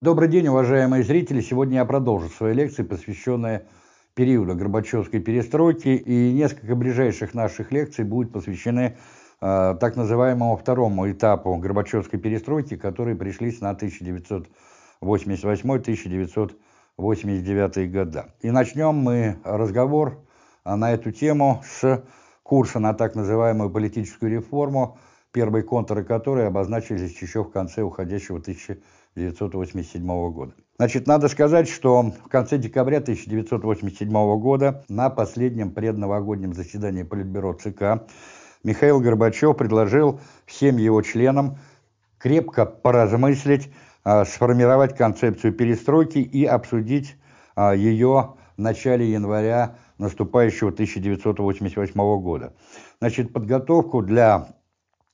Добрый день, уважаемые зрители! Сегодня я продолжу свои лекции, посвященные периоду Горбачевской перестройки, и несколько ближайших наших лекций будут посвящены э, так называемому второму этапу Горбачевской перестройки, которые пришлись на 1988-1989 года. И начнем мы разговор на эту тему с курса на так называемую политическую реформу, первые контуры которой обозначились еще в конце уходящего 1987 года. Значит, надо сказать, что в конце декабря 1987 года на последнем предновогоднем заседании Политбюро ЦК Михаил Горбачев предложил всем его членам крепко поразмыслить, а, сформировать концепцию перестройки и обсудить а, ее в начале января наступающего 1988 года. Значит, подготовку для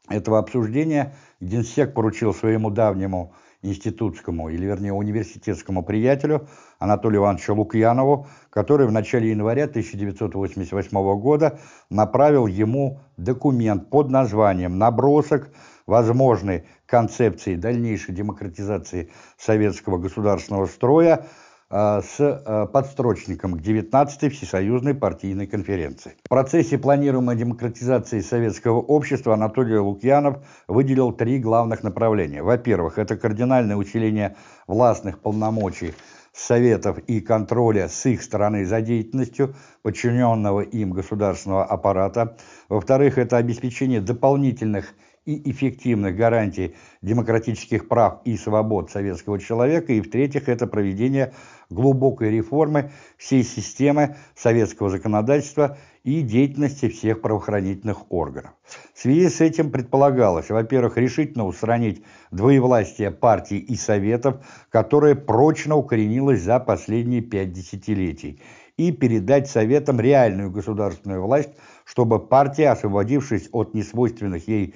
этого обсуждения Генсек поручил своему давнему институтскому, или вернее университетскому приятелю Анатолию Ивановичу Лукьянову, который в начале января 1988 года направил ему документ под названием «Набросок возможной концепции дальнейшей демократизации советского государственного строя с э, подстрочником к 19-й Всесоюзной партийной конференции. В процессе планируемой демократизации советского общества Анатолий Лукьянов выделил три главных направления. Во-первых, это кардинальное усиление властных полномочий советов и контроля с их стороны за деятельностью подчиненного им государственного аппарата. Во-вторых, это обеспечение дополнительных и эффективных гарантий демократических прав и свобод советского человека. И в-третьих, это проведение глубокой реформы всей системы советского законодательства и деятельности всех правоохранительных органов. В связи с этим предполагалось, во-первых, решительно устранить двоевластие партий и советов, которое прочно укоренилось за последние пять десятилетий, и передать советам реальную государственную власть, чтобы партия, освободившись от несвойственных ей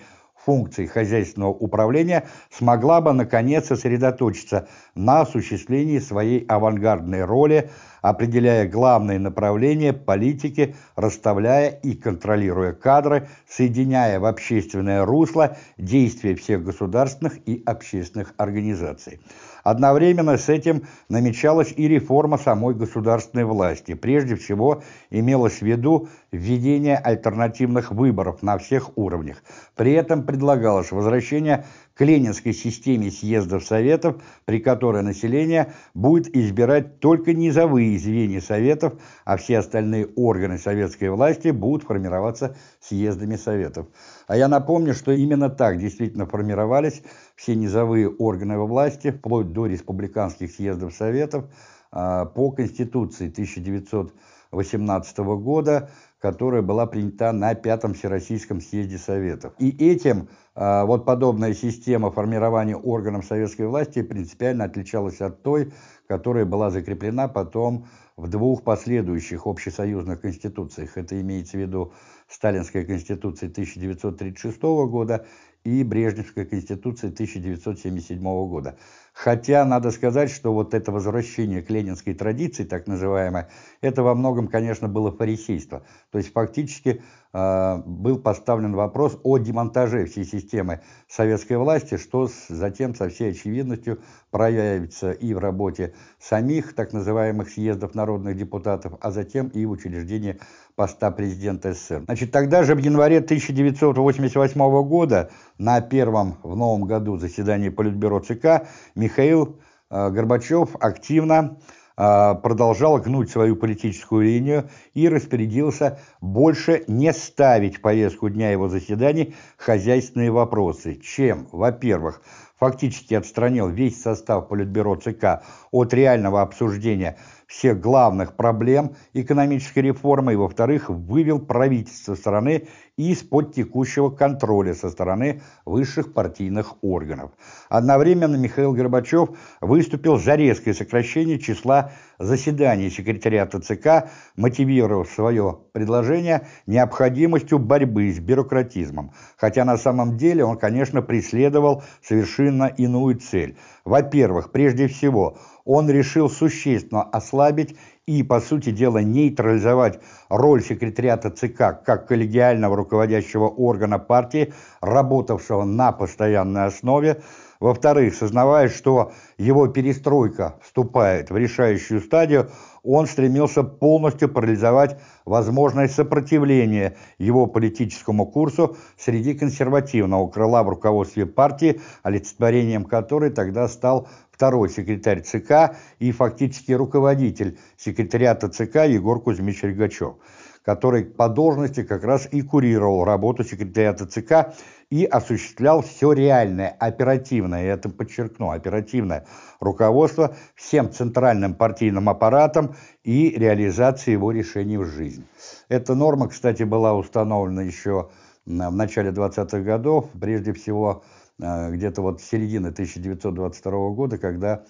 функций хозяйственного управления смогла бы наконец сосредоточиться на осуществлении своей авангардной роли, определяя главные направления политики, расставляя и контролируя кадры, соединяя в общественное русло действия всех государственных и общественных организаций. Одновременно с этим намечалась и реформа самой государственной власти. Прежде всего имелось в виду введение альтернативных выборов на всех уровнях. При этом предлагалось возвращение к ленинской системе съездов Советов, при которой население будет избирать только низовые звенья Советов, а все остальные органы советской власти будут формироваться съездами Советов. А я напомню, что именно так действительно формировались все низовые органы власти, вплоть до республиканских съездов Советов, а, по Конституции 1918 года, которая была принята на Пятом Всероссийском съезде Советов. И этим а, вот подобная система формирования органов советской власти принципиально отличалась от той, которая была закреплена потом в двух последующих общесоюзных конституциях. Это имеется в виду Сталинская конституция 1936 года и Брежневская конституция 1977 года. Хотя надо сказать, что вот это возвращение к ленинской традиции, так называемое, это во многом, конечно, было фарисейство. То есть фактически э, был поставлен вопрос о демонтаже всей системы советской власти, что затем со всей очевидностью проявится и в работе самих так называемых съездов народных депутатов, а затем и в учреждении поста президента СССР. Значит, тогда же в январе 1988 года на первом в новом году заседании Политбюро ЦК Михаил э, Горбачев активно э, продолжал гнуть свою политическую линию и распорядился больше не ставить в повестку дня его заседаний хозяйственные вопросы, чем, во-первых, фактически отстранил весь состав Политбюро ЦК от реального обсуждения всех главных проблем экономической реформы и, во-вторых, вывел правительство страны из-под текущего контроля со стороны высших партийных органов. Одновременно Михаил Горбачев выступил за резкое сокращение числа заседаний секретариата ЦК, мотивировав свое предложение необходимостью борьбы с бюрократизмом, хотя на самом деле он, конечно, преследовал совершенно иную цель. Во-первых, прежде всего, он решил существенно ослабить и, по сути дела, нейтрализовать роль секретариата ЦК как коллегиального руководящего органа партии, работавшего на постоянной основе, Во-вторых, сознавая, что его перестройка вступает в решающую стадию, он стремился полностью парализовать возможное сопротивление его политическому курсу среди консервативного крыла в руководстве партии, олицетворением которой тогда стал второй секретарь ЦК и фактически руководитель секретариата ЦК Егор Кузьмич Ригачев который по должности как раз и курировал работу секретариата ЦК и осуществлял все реальное, оперативное, я это подчеркну, оперативное руководство всем центральным партийным аппаратом и реализацией его решений в жизнь. Эта норма, кстати, была установлена еще в начале 20-х годов, прежде всего э, где-то вот с середины 1922 года, когда,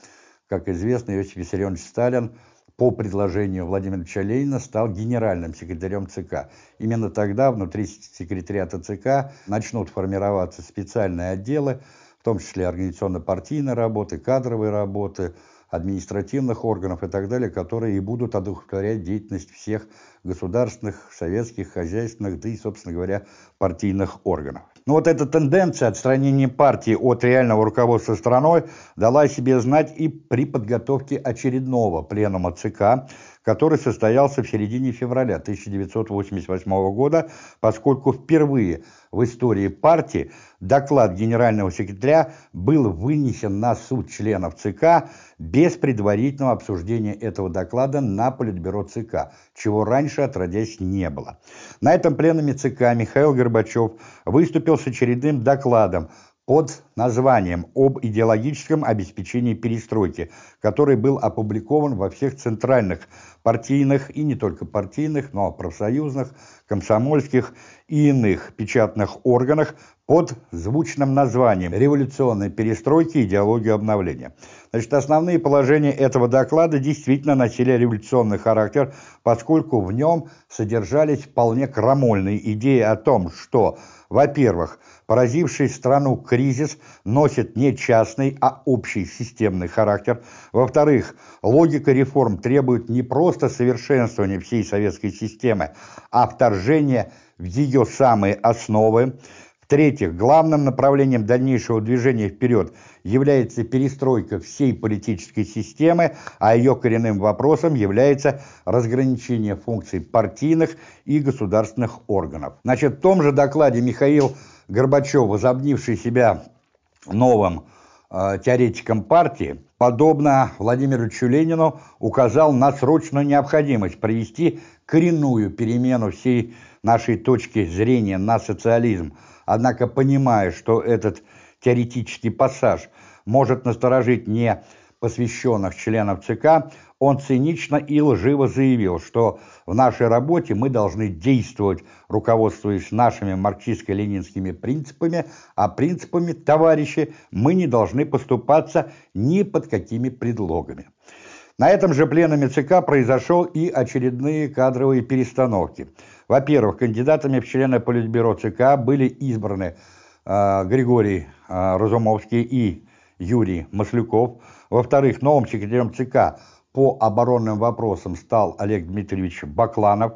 как известно, Иосиф Виссарионович Сталин по предложению Владимира Ильича Ленина стал генеральным секретарем ЦК. Именно тогда внутри секретариата ЦК начнут формироваться специальные отделы, в том числе организационно-партийной работы, кадровой работы, административных органов и так далее, которые и будут одухотворять деятельность всех государственных, советских, хозяйственных, да и, собственно говоря, партийных органов. Но вот эта тенденция отстранения партии от реального руководства страной дала себе знать и при подготовке очередного пленума ЦК, который состоялся в середине февраля 1988 года, поскольку впервые в истории партии доклад генерального секретаря был вынесен на суд членов ЦК без предварительного обсуждения этого доклада на Политбюро ЦК, чего раньше отродясь не было. На этом пленуме ЦК Михаил Горбачев выступил с очередным докладом под названием «Об идеологическом обеспечении перестройки», который был опубликован во всех центральных партийных и не только партийных, но профсоюзных, комсомольских и иных печатных органах под звучным названием «Революционной перестройки и идеологию обновления». Значит, основные положения этого доклада действительно носили революционный характер, поскольку в нем содержались вполне крамольные идеи о том, что, во-первых, поразивший страну кризис носит не частный, а общий системный характер. Во-вторых, логика реформ требует не просто совершенствования всей советской системы, а вторжения в ее самые основы. В-третьих, главным направлением дальнейшего движения вперед является перестройка всей политической системы, а ее коренным вопросом является разграничение функций партийных и государственных органов. Значит, в том же докладе Михаил Горбачев, возобнивший себя новым э, теоретиком партии, подобно Владимиру Ленину, указал на срочную необходимость провести коренную перемену всей нашей точки зрения на социализм – Однако, понимая, что этот теоретический пассаж может насторожить не посвященных членов ЦК, он цинично и лживо заявил, что в нашей работе мы должны действовать, руководствуясь нашими марксистско-ленинскими принципами, а принципами, товарищи, мы не должны поступаться ни под какими предлогами. На этом же пленуме ЦК произошел и очередные кадровые перестановки. Во-первых, кандидатами в члены Политбюро ЦК были избраны э, Григорий э, Разумовский и Юрий Маслюков. Во-вторых, новым секретарем ЦК по оборонным вопросам стал Олег Дмитриевич Бакланов.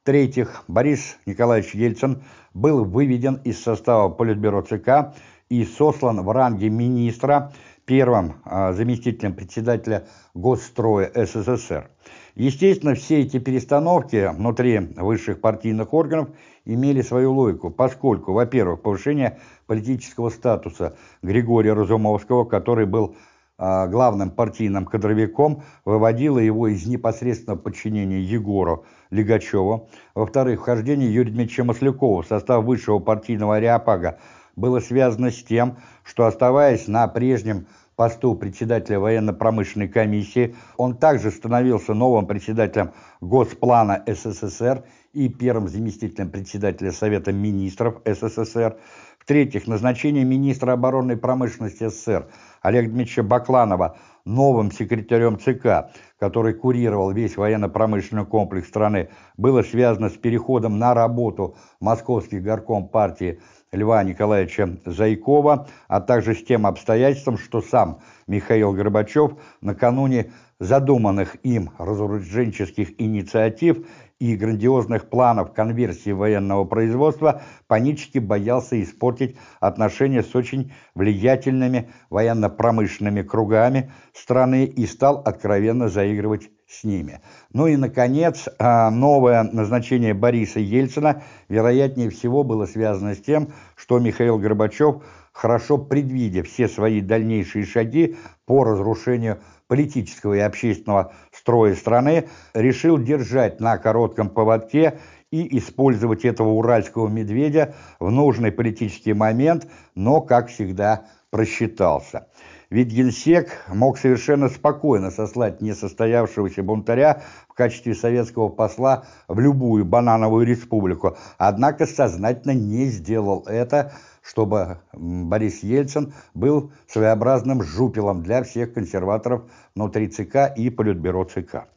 В-третьих, Борис Николаевич Ельцин был выведен из состава Политбюро ЦК и сослан в ранге министра первым а, заместителем председателя Госстроя СССР. Естественно, все эти перестановки внутри высших партийных органов имели свою логику, поскольку, во-первых, повышение политического статуса Григория Разумовского, который был главным партийным кадровиком, выводило его из непосредственного подчинения Егору Легачеву. Во-вторых, вхождение Юрия Дмитриевича Маслякова в состав высшего партийного ареопага было связано с тем, что, оставаясь на прежнем посту председателя военно-промышленной комиссии, он также становился новым председателем Госплана СССР и первым заместителем председателя Совета министров СССР. В-третьих, назначение министра оборонной промышленности СССР Олега Дмитриевича Бакланова новым секретарем ЦК, который курировал весь военно-промышленный комплекс страны, было связано с переходом на работу московских горком партии Льва Николаевича Зайкова, а также с тем обстоятельством, что сам Михаил Горбачев накануне задуманных им разоруженческих инициатив и грандиозных планов конверсии военного производства, панически боялся испортить отношения с очень влиятельными военно-промышленными кругами страны и стал откровенно заигрывать с ними. Ну и, наконец, а, новое назначение Бориса Ельцина, вероятнее всего, было связано с тем, что Михаил Горбачев, хорошо предвидя все свои дальнейшие шаги по разрушению политического и общественного строя страны, решил держать на коротком поводке и использовать этого уральского медведя в нужный политический момент, но, как всегда, просчитался. Ведь генсек мог совершенно спокойно сослать несостоявшегося бунтаря в качестве советского посла в любую банановую республику, однако сознательно не сделал это, чтобы Борис Ельцин был своеобразным жупелом для всех консерваторов внутри ЦК и Политбюро ЦК.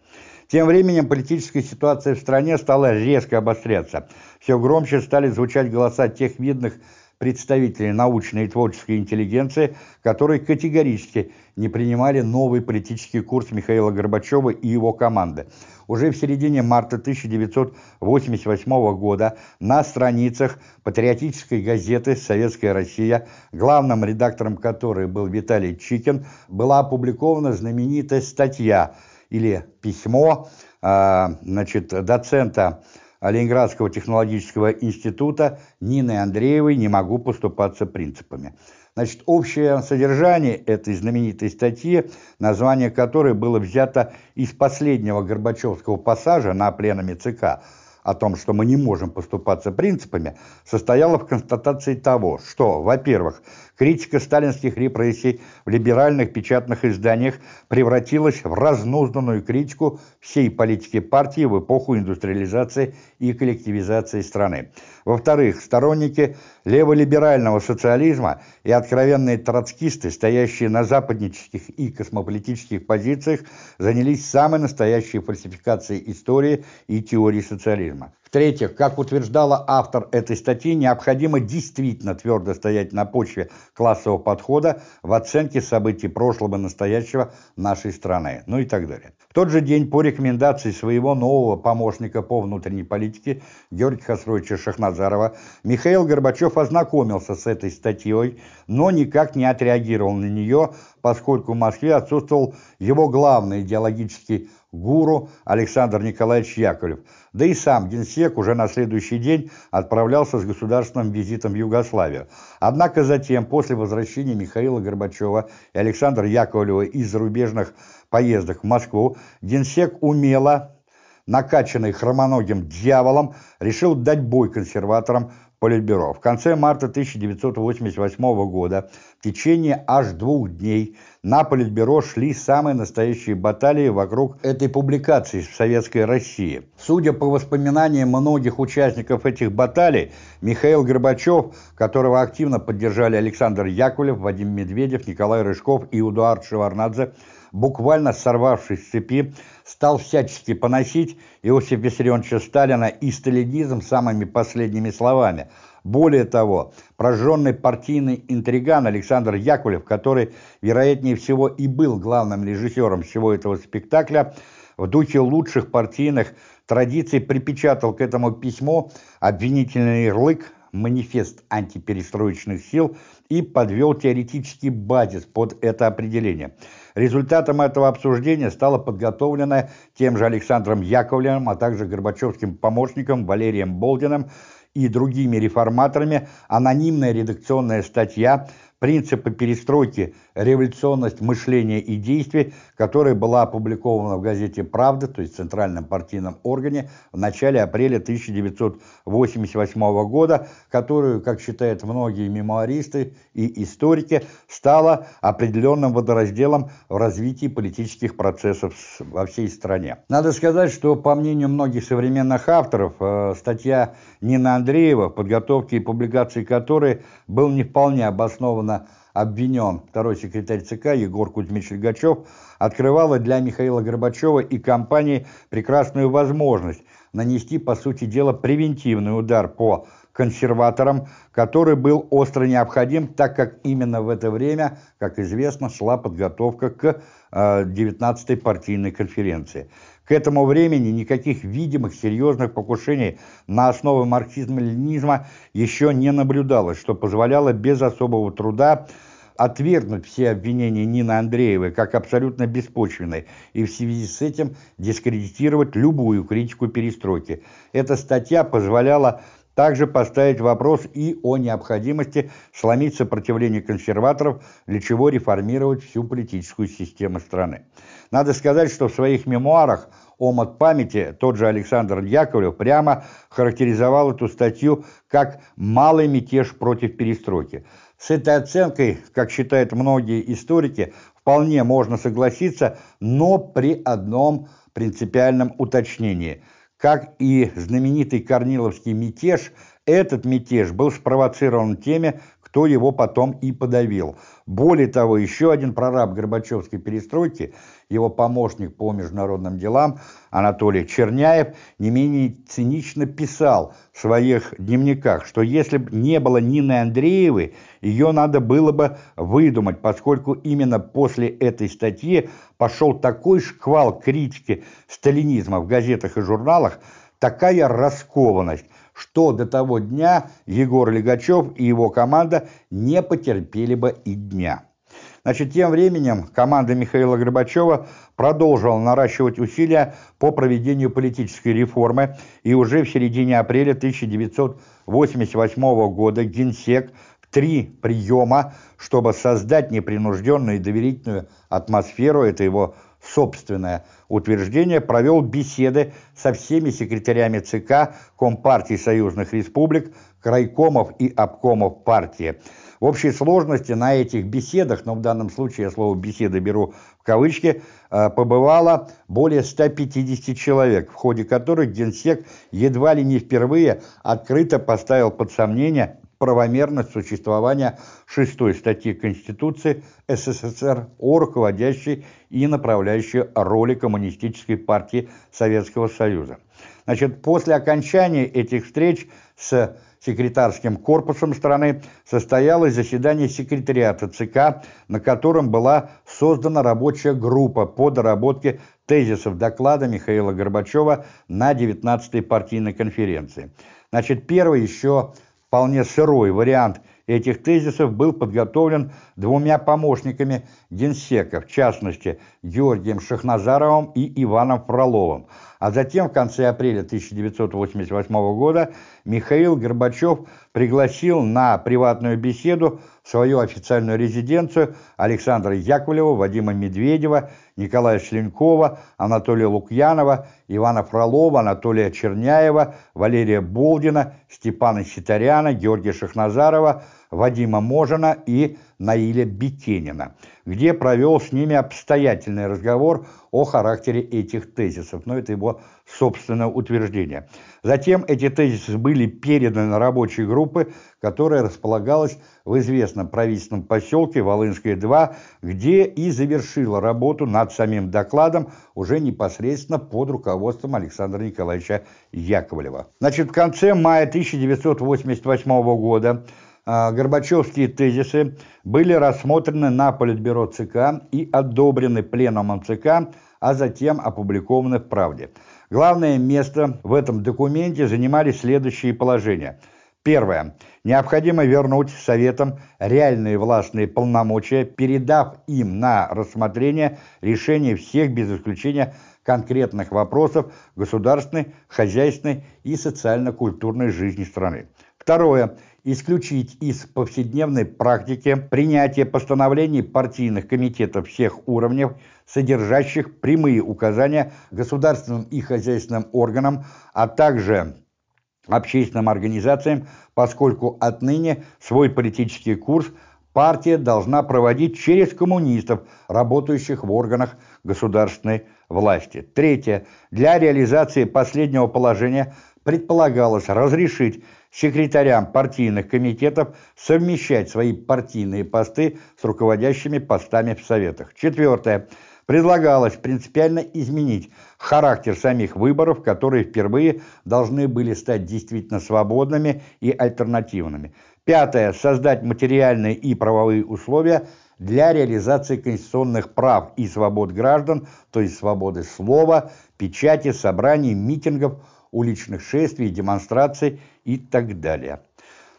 Тем временем политическая ситуация в стране стала резко обостряться. Все громче стали звучать голоса тех видных представителей научной и творческой интеллигенции, которые категорически не принимали новый политический курс Михаила Горбачева и его команды. Уже в середине марта 1988 года на страницах патриотической газеты «Советская Россия», главным редактором которой был Виталий Чикин, была опубликована знаменитая статья или письмо а, значит, доцента Ленинградского технологического института Нины Андреевой «Не могу поступаться принципами». Значит, общее содержание этой знаменитой статьи, название которой было взято из последнего Горбачевского пассажа на пленуме ЦК – о том, что мы не можем поступаться принципами, состояла в констатации того, что, во-первых, критика сталинских репрессий в либеральных печатных изданиях превратилась в разнузданную критику всей политики партии в эпоху индустриализации и коллективизации страны. Во-вторых, сторонники леволиберального социализма и откровенные троцкисты, стоящие на западнических и космополитических позициях, занялись самой настоящей фальсификацией истории и теории социализма. В-третьих, как утверждала автор этой статьи, необходимо действительно твердо стоять на почве классового подхода в оценке событий прошлого и настоящего нашей страны, ну и так далее. В тот же день по рекомендации своего нового помощника по внутренней политике Георгия Хасровича Шахназарова Михаил Горбачев ознакомился с этой статьей, но никак не отреагировал на нее, поскольку в Москве отсутствовал его главный идеологический гуру Александр Николаевич Яковлев. Да и сам генсек уже на следующий день отправлялся с государственным визитом в Югославию. Однако затем, после возвращения Михаила Горбачева и Александра Яковлева из зарубежных поездок в Москву, генсек умело, накачанный хромоногим дьяволом, решил дать бой консерваторам Политбюро. В конце марта 1988 года в течение аж двух дней на Политбюро шли самые настоящие баталии вокруг этой публикации в Советской России. Судя по воспоминаниям многих участников этих баталий, Михаил Горбачев, которого активно поддержали Александр Яковлев, Вадим Медведев, Николай Рыжков и Эдуард Шеварнадзе, буквально сорвавшись с цепи, стал всячески поносить Иосифа Виссарионовича Сталина и сталинизм самыми последними словами. Более того, прожженный партийный интриган Александр Яковлев, который, вероятнее всего, и был главным режиссером всего этого спектакля, в духе лучших партийных традиций припечатал к этому письму обвинительный ярлык манифест антиперестроечных сил и подвел теоретический базис под это определение. Результатом этого обсуждения стала подготовленная тем же Александром Яковлевым, а также Горбачевским помощником Валерием Болдиным и другими реформаторами анонимная редакционная статья принципы перестройки, революционность мышления и действий, которая была опубликована в газете «Правда», то есть Центральном партийном органе, в начале апреля 1988 года, которую, как считают многие мемуаристы и историки, стала определенным водоразделом в развитии политических процессов во всей стране. Надо сказать, что, по мнению многих современных авторов, э, статья Нины Андреева, в подготовке и публикации которой был не вполне обоснован обвинен второй секретарь ЦК Егор Кузьмич Льгачев, открывала для Михаила Горбачева и компании прекрасную возможность нанести, по сути дела, превентивный удар по консерватором, который был остро необходим, так как именно в это время, как известно, шла подготовка к 19-й партийной конференции. К этому времени никаких видимых серьезных покушений на основы марксизма-ленинизма еще не наблюдалось, что позволяло без особого труда отвергнуть все обвинения Нины Андреевой как абсолютно беспочвенные и в связи с этим дискредитировать любую критику перестройки. Эта статья позволяла также поставить вопрос и о необходимости сломить сопротивление консерваторов, для чего реформировать всю политическую систему страны. Надо сказать, что в своих мемуарах «Омот памяти» тот же Александр Яковлев прямо характеризовал эту статью как «малый мятеж против перестройки». С этой оценкой, как считают многие историки, вполне можно согласиться, но при одном принципиальном уточнении. Как и знаменитый Корниловский мятеж, этот мятеж был спровоцирован теми, кто его потом и подавил. Более того, еще один прораб Горбачевской перестройки, его помощник по международным делам Анатолий Черняев, не менее цинично писал в своих дневниках, что если бы не было Нины Андреевой, ее надо было бы выдумать, поскольку именно после этой статьи пошел такой шквал критики сталинизма в газетах и журналах, такая раскованность, что до того дня Егор Легачев и его команда не потерпели бы и дня. Значит, тем временем команда Михаила Горбачева продолжила наращивать усилия по проведению политической реформы, и уже в середине апреля 1988 года Генсек в три приема, чтобы создать непринужденную и доверительную атмосферу, это его собственное утверждение, провел беседы со всеми секретарями ЦК Компартии союзных республик, крайкомов и обкомов партии. В общей сложности на этих беседах, но в данном случае я слово «беседы» беру в кавычки, э, побывало более 150 человек, в ходе которых Генсек едва ли не впервые открыто поставил под сомнение правомерность существования шестой статьи Конституции СССР о руководящей и направляющей роли Коммунистической партии Советского Союза. Значит, после окончания этих встреч с секретарским корпусом страны состоялось заседание секретариата ЦК, на котором была создана рабочая группа по доработке тезисов доклада Михаила Горбачева на 19-й партийной конференции. Значит, первый еще вполне сырой вариант этих тезисов был подготовлен двумя помощниками генсека, в частности, Георгием Шахназаровым и Иваном Фроловым. А затем, в конце апреля 1988 года, Михаил Горбачев пригласил на приватную беседу свою официальную резиденцию Александра Яковлева, Вадима Медведева, Николая Шленкова, Анатолия Лукьянова, Ивана Фролова, Анатолия Черняева, Валерия Болдина, Степана Ситаряна, Георгия Шахназарова, Вадима Можина и Наиля Бетенина, где провел с ними обстоятельный разговор о характере этих тезисов, но это его собственное утверждение. Затем эти тезисы были переданы рабочей группы, которая располагалась в известном правительственном поселке Волынская-2, где и завершила работу над самим докладом уже непосредственно под руководством Александра Николаевича Яковлева. Значит, в конце мая 1988 года Горбачевские тезисы были рассмотрены на Политбюро ЦК и одобрены Пленумом ЦК, а затем опубликованы в «Правде». Главное место в этом документе занимали следующие положения. Первое. Необходимо вернуть Советам реальные властные полномочия, передав им на рассмотрение решение всех без исключения конкретных вопросов государственной, хозяйственной и социально-культурной жизни страны. Второе исключить из повседневной практики принятие постановлений партийных комитетов всех уровней, содержащих прямые указания государственным и хозяйственным органам, а также общественным организациям, поскольку отныне свой политический курс партия должна проводить через коммунистов, работающих в органах государственной власти. Третье. Для реализации последнего положения предполагалось разрешить секретарям партийных комитетов совмещать свои партийные посты с руководящими постами в Советах. Четвертое. предлагалось принципиально изменить характер самих выборов, которые впервые должны были стать действительно свободными и альтернативными. Пятое. Создать материальные и правовые условия для реализации конституционных прав и свобод граждан, то есть свободы слова, печати, собраний, митингов, уличных шествий, демонстраций и так далее.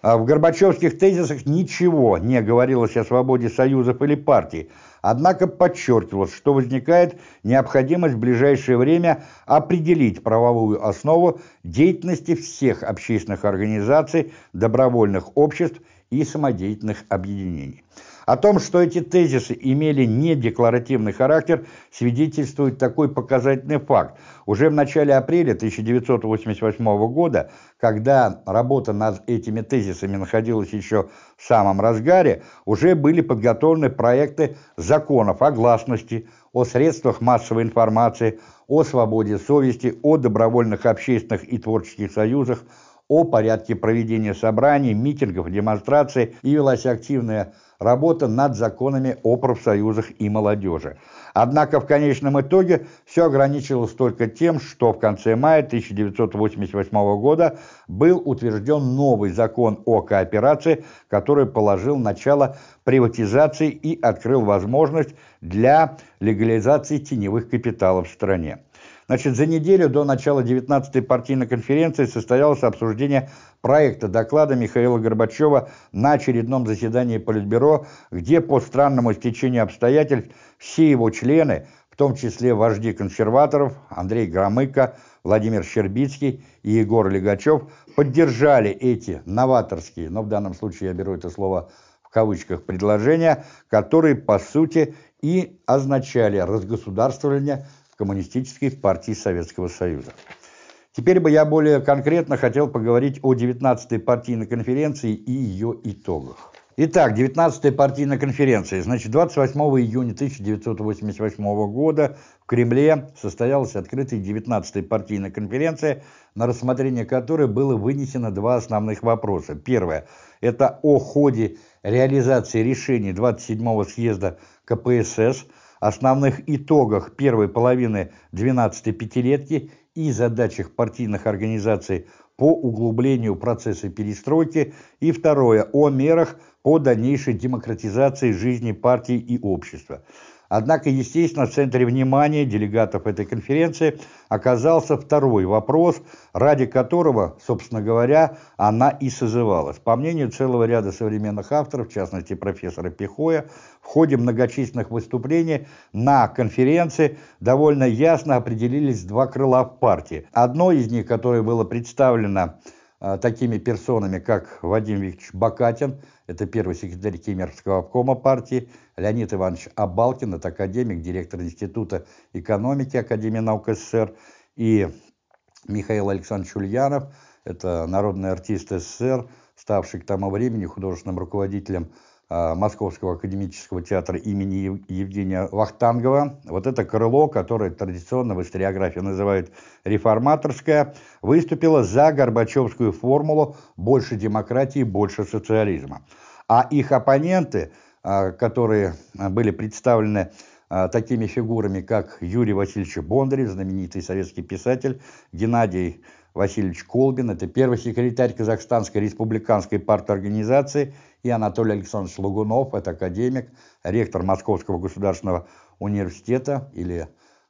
А в Горбачевских тезисах ничего не говорилось о свободе союзов или партий, Однако подчеркивалось, что возникает необходимость в ближайшее время определить правовую основу деятельности всех общественных организаций, добровольных обществ и самодеятельных объединений. О том, что эти тезисы имели не декларативный характер, свидетельствует такой показательный факт. Уже в начале апреля 1988 года, когда работа над этими тезисами находилась еще в самом разгаре, уже были подготовлены проекты законов о гласности, о средствах массовой информации, о свободе совести, о добровольных общественных и творческих союзах, о порядке проведения собраний, митингов, демонстраций и велась активная работа над законами о профсоюзах и молодежи. Однако в конечном итоге все ограничивалось только тем, что в конце мая 1988 года был утвержден новый закон о кооперации, который положил начало приватизации и открыл возможность для легализации теневых капиталов в стране. Значит, за неделю до начала 19-й партийной конференции состоялось обсуждение проекта доклада Михаила Горбачева на очередном заседании Политбюро, где по странному стечению обстоятельств все его члены, в том числе вожди консерваторов Андрей Громыко, Владимир Щербицкий и Егор Легачев, поддержали эти новаторские, но в данном случае я беру это слово в кавычках, предложения, которые по сути и означали разгосударствование Коммунистической партии Советского Союза. Теперь бы я более конкретно хотел поговорить о 19-й партийной конференции и ее итогах. Итак, 19-я партийная конференция. Значит, 28 июня 1988 года в Кремле состоялась открытая 19-я партийная конференция, на рассмотрение которой было вынесено два основных вопроса. Первое – это о ходе реализации решений 27-го съезда КПСС – основных итогах первой половины 12-й пятилетки и задачах партийных организаций по углублению процесса перестройки и второе о мерах по дальнейшей демократизации жизни партий и общества. Однако, естественно, в центре внимания делегатов этой конференции оказался второй вопрос, ради которого, собственно говоря, она и созывалась. По мнению целого ряда современных авторов, в частности профессора Пихоя, в ходе многочисленных выступлений на конференции довольно ясно определились два крыла в партии. Одно из них, которое было представлено такими персонами, как Вадим Викторович Бакатин, это первый секретарь Кемеровского обкома партии, Леонид Иванович Абалкин, это академик, директор Института экономики Академии наук СССР, и Михаил Александрович Ульянов, это народный артист СССР, ставший к тому времени художественным руководителем а, Московского академического театра имени Евгения Вахтангова. Вот это крыло, которое традиционно в историографии называют реформаторское, выступило за Горбачевскую формулу «больше демократии, больше социализма». А их оппоненты, а, которые были представлены а, такими фигурами, как Юрий Васильевич Бондарев, знаменитый советский писатель, Геннадий Васильевич Колбин, это первый секретарь Казахстанской республиканской парторганизации, и Анатолий Александрович Лугунов, это академик, ректор Московского государственного университета, или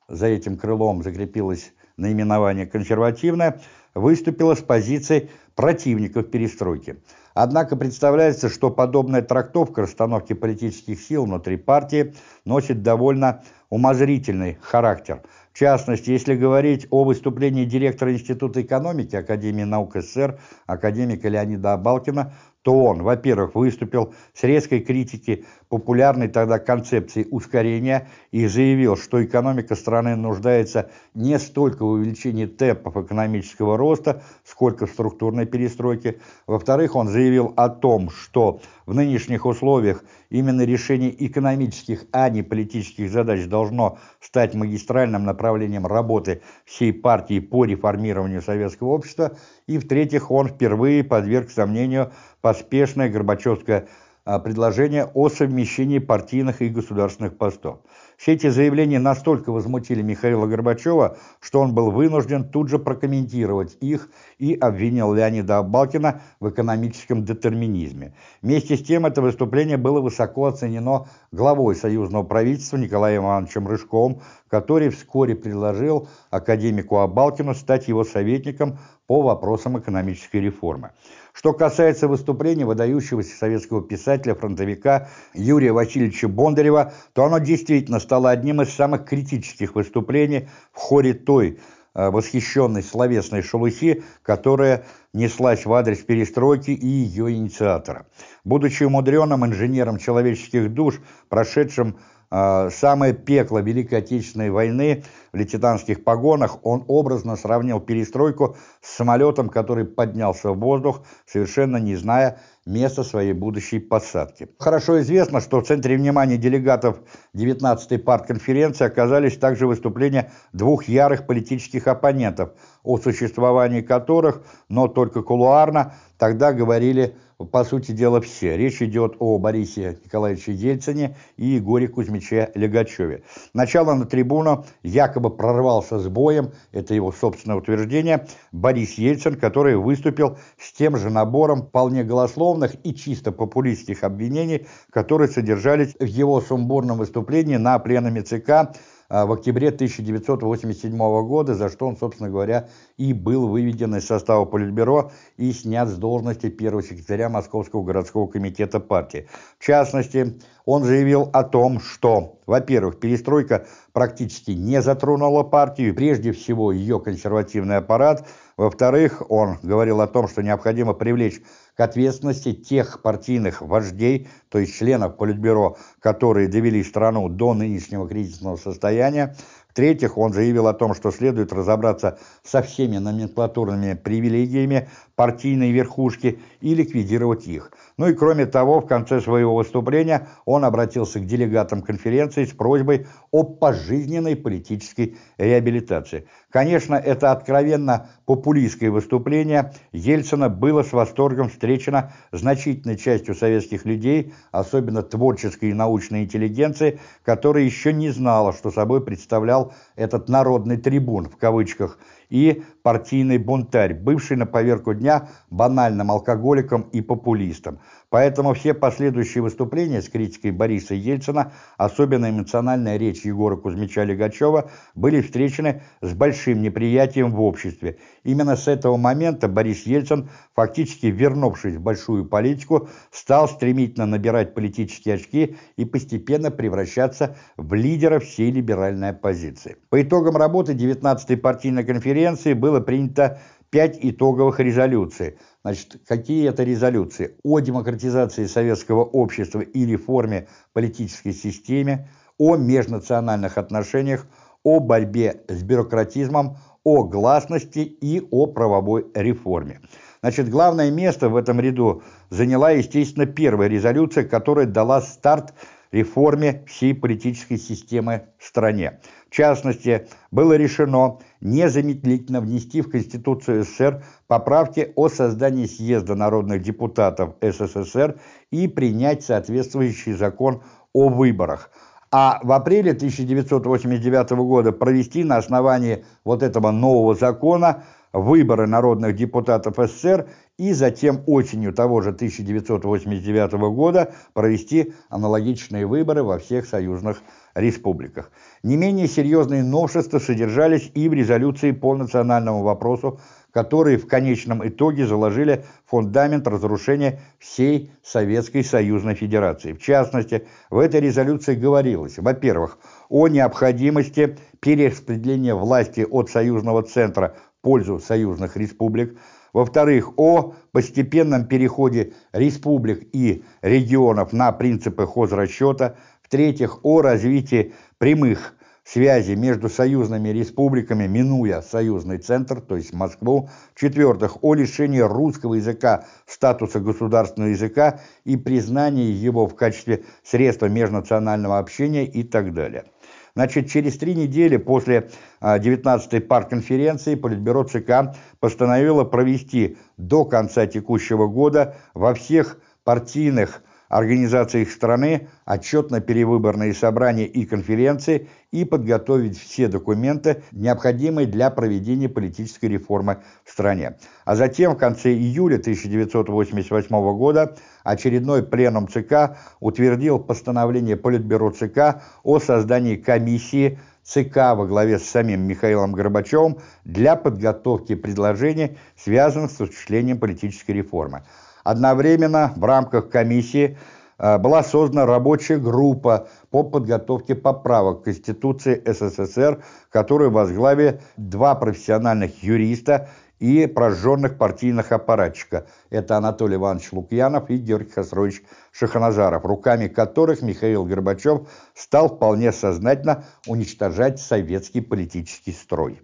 за этим крылом закрепилось наименование «консервативное», выступила с позицией противников перестройки. Однако представляется, что подобная трактовка расстановки политических сил внутри партии носит довольно умозрительный характер. В частности, если говорить о выступлении директора Института экономики Академии наук СССР, академика Леонида Абалкина, то он, во-первых, выступил с резкой критики популярной тогда концепции ускорения и заявил, что экономика страны нуждается не столько в увеличении темпов экономического роста, сколько в структурной перестройке. Во-вторых, он заявил о том, что в нынешних условиях именно решение экономических, а не политических задач должно стать магистральным направлением работы всей партии по реформированию советского общества. И в-третьих, он впервые подверг сомнению поспешное Горбачевское а, предложение о совмещении партийных и государственных постов. Все эти заявления настолько возмутили Михаила Горбачева, что он был вынужден тут же прокомментировать их и обвинил Леонида Абалкина в экономическом детерминизме. Вместе с тем это выступление было высоко оценено главой союзного правительства Николаем Ивановичем Рыжковым, который вскоре предложил академику Абалкину стать его советником по вопросам экономической реформы. Что касается выступления выдающегося советского писателя-фронтовика Юрия Васильевича Бондарева, то оно действительно стало одним из самых критических выступлений в хоре той э, восхищенной словесной шелухи, которая неслась в адрес перестройки и ее инициатора. Будучи умудренным инженером человеческих душ, прошедшим самое пекло Великой Отечественной войны в лейтенантских погонах, он образно сравнил перестройку с самолетом, который поднялся в воздух, совершенно не зная места своей будущей посадки. Хорошо известно, что в центре внимания делегатов 19-й партконференции оказались также выступления двух ярых политических оппонентов, о существовании которых, но только кулуарно, тогда говорили по сути дела, все. Речь идет о Борисе Николаевиче Ельцине и Егоре Кузьмиче Легачеве. Начало на трибуну якобы прорвался с боем, это его собственное утверждение, Борис Ельцин, который выступил с тем же набором вполне голословных и чисто популистских обвинений, которые содержались в его сумбурном выступлении на пленуме ЦК в октябре 1987 года, за что он, собственно говоря, и был выведен из состава Политбюро и снят с должности первого секретаря Московского городского комитета партии. В частности, он заявил о том, что, во-первых, перестройка практически не затронула партию, прежде всего ее консервативный аппарат, во-вторых, он говорил о том, что необходимо привлечь к ответственности тех партийных вождей, то есть членов Политбюро, которые довели страну до нынешнего кризисного состояния. В-третьих, он заявил о том, что следует разобраться со всеми номенклатурными привилегиями партийной верхушки и ликвидировать их. Ну и кроме того, в конце своего выступления он обратился к делегатам конференции с просьбой о пожизненной политической реабилитации. Конечно, это откровенно популистское выступление Ельцина было с восторгом встречено значительной частью советских людей, особенно творческой и научной интеллигенции, которая еще не знала, что собой представлял этот «народный трибун» в кавычках – и партийный бунтарь, бывший на поверку дня банальным алкоголиком и популистом. Поэтому все последующие выступления с критикой Бориса Ельцина, особенно эмоциональная речь Егора Кузьмича-Легачева, были встречены с большим неприятием в обществе. Именно с этого момента Борис Ельцин, фактически вернувшись в большую политику, стал стремительно набирать политические очки и постепенно превращаться в лидера всей либеральной оппозиции. По итогам работы 19-й партийной конференции было принято пять итоговых резолюций. Значит, какие это резолюции? О демократизации советского общества и реформе политической системе, о межнациональных отношениях, о борьбе с бюрократизмом, о гласности и о правовой реформе. Значит, главное место в этом ряду заняла, естественно, первая резолюция, которая дала старт реформе всей политической системы в стране. В частности, было решено незамедлительно внести в Конституцию СССР поправки о создании съезда народных депутатов СССР и принять соответствующий закон о выборах. А в апреле 1989 года провести на основании вот этого нового закона выборы народных депутатов СССР и затем осенью того же 1989 года провести аналогичные выборы во всех союзных республиках. Не менее серьезные новшества содержались и в резолюции по национальному вопросу, которые в конечном итоге заложили фундамент разрушения всей Советской Союзной Федерации. В частности, в этой резолюции говорилось, во-первых, о необходимости перераспределения власти от союзного центра пользу союзных республик, во-вторых, о постепенном переходе республик и регионов на принципы хозрасчета, в-третьих, о развитии прямых связи между союзными республиками, минуя союзный центр, то есть Москву. В-четвертых, о лишении русского языка статуса государственного языка и признании его в качестве средства межнационального общения и так далее. Значит, через три недели после 19-й а, партконференции Политбюро ЦК постановило провести до конца текущего года во всех партийных организации их страны, отчетно-перевыборные собрания и конференции и подготовить все документы, необходимые для проведения политической реформы в стране. А затем в конце июля 1988 года очередной пленум ЦК утвердил постановление Политбюро ЦК о создании комиссии ЦК во главе с самим Михаилом Горбачевым для подготовки предложений, связанных с осуществлением политической реформы. Одновременно в рамках комиссии э, была создана рабочая группа по подготовке поправок к Конституции СССР, которую возглавили два профессиональных юриста и прожженных партийных аппаратчика. Это Анатолий Иванович Лукьянов и Георгий Хасрович Шаханазаров, руками которых Михаил Горбачев стал вполне сознательно уничтожать советский политический строй.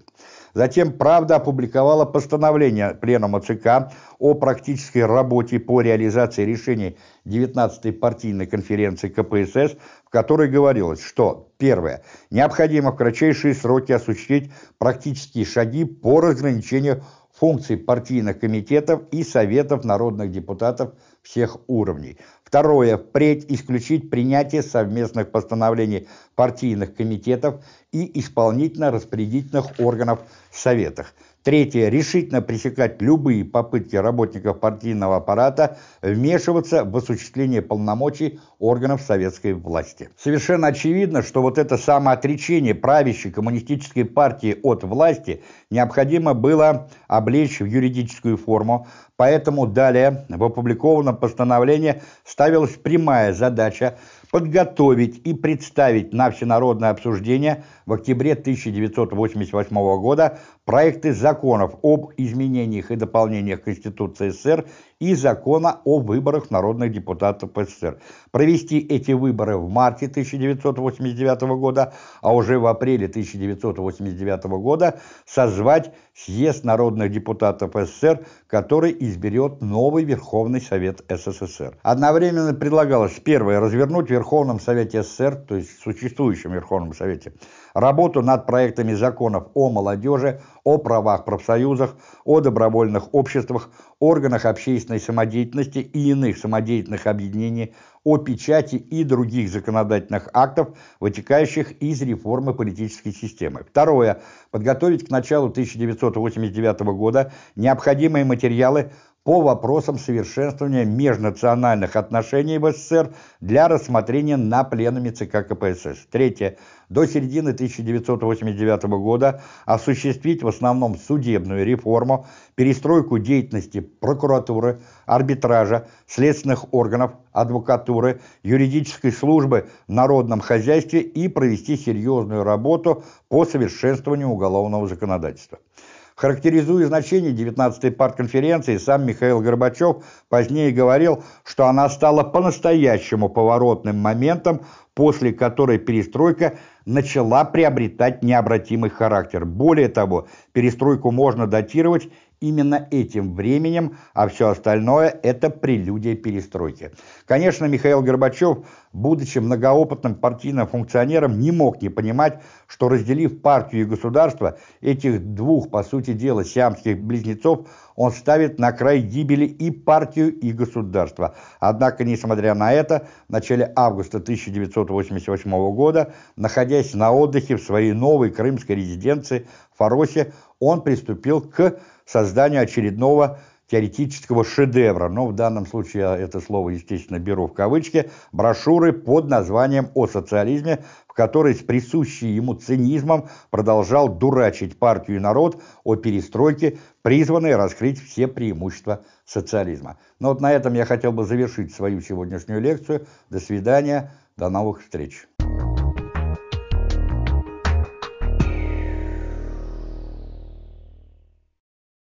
Затем «Правда» опубликовала постановление Пленума ЦК о практической работе по реализации решений 19-й партийной конференции КПСС, в которой говорилось, что, первое, необходимо в кратчайшие сроки осуществить практические шаги по разграничению функций партийных комитетов и советов народных депутатов всех уровней. Второе. Впредь исключить принятие совместных постановлений партийных комитетов и исполнительно-распорядительных органов Советах. Третье. Решительно пресекать любые попытки работников партийного аппарата вмешиваться в осуществление полномочий органов советской власти. Совершенно очевидно, что вот это самоотречение правящей коммунистической партии от власти необходимо было облечь в юридическую форму, поэтому далее в опубликованном постановлении ставилась прямая задача подготовить и представить на всенародное обсуждение в октябре 1988 года проекты законов об изменениях и дополнениях Конституции СССР и закона о выборах народных депутатов СССР. Провести эти выборы в марте 1989 года, а уже в апреле 1989 года созвать съезд народных депутатов СССР, который изберет новый Верховный Совет СССР. Одновременно предлагалось, первое, развернуть в Верховном Совете СССР, то есть в существующем Верховном Совете, работу над проектами законов о молодежи, о правах профсоюзах, о добровольных обществах, органах общественной самодеятельности и иных самодеятельных объединений, о печати и других законодательных актов, вытекающих из реформы политической системы. Второе. Подготовить к началу 1989 года необходимые материалы по вопросам совершенствования межнациональных отношений в СССР для рассмотрения на пленуме ЦК КПСС. Третье. До середины 1989 года осуществить в основном судебную реформу, перестройку деятельности прокуратуры, арбитража, следственных органов, адвокатуры, юридической службы в народном хозяйстве и провести серьезную работу по совершенствованию уголовного законодательства. Характеризуя значение 19-й партконференции, сам Михаил Горбачев позднее говорил, что она стала по-настоящему поворотным моментом, после которой перестройка начала приобретать необратимый характер. Более того, перестройку можно датировать именно этим временем, а все остальное – это прелюдия перестройки. Конечно, Михаил Горбачев, будучи многоопытным партийным функционером, не мог не понимать, что разделив партию и государство, этих двух, по сути дела, сиамских близнецов, он ставит на край гибели и партию, и государство. Однако, несмотря на это, в начале августа 1988 года, находясь на отдыхе в своей новой крымской резиденции в Фаросе, он приступил к созданию очередного теоретического шедевра, но в данном случае я это слово, естественно, беру в кавычки, брошюры под названием «О социализме», в которой с присущей ему цинизмом продолжал дурачить партию и народ о перестройке, призванной раскрыть все преимущества социализма. Но вот на этом я хотел бы завершить свою сегодняшнюю лекцию. До свидания, до новых встреч.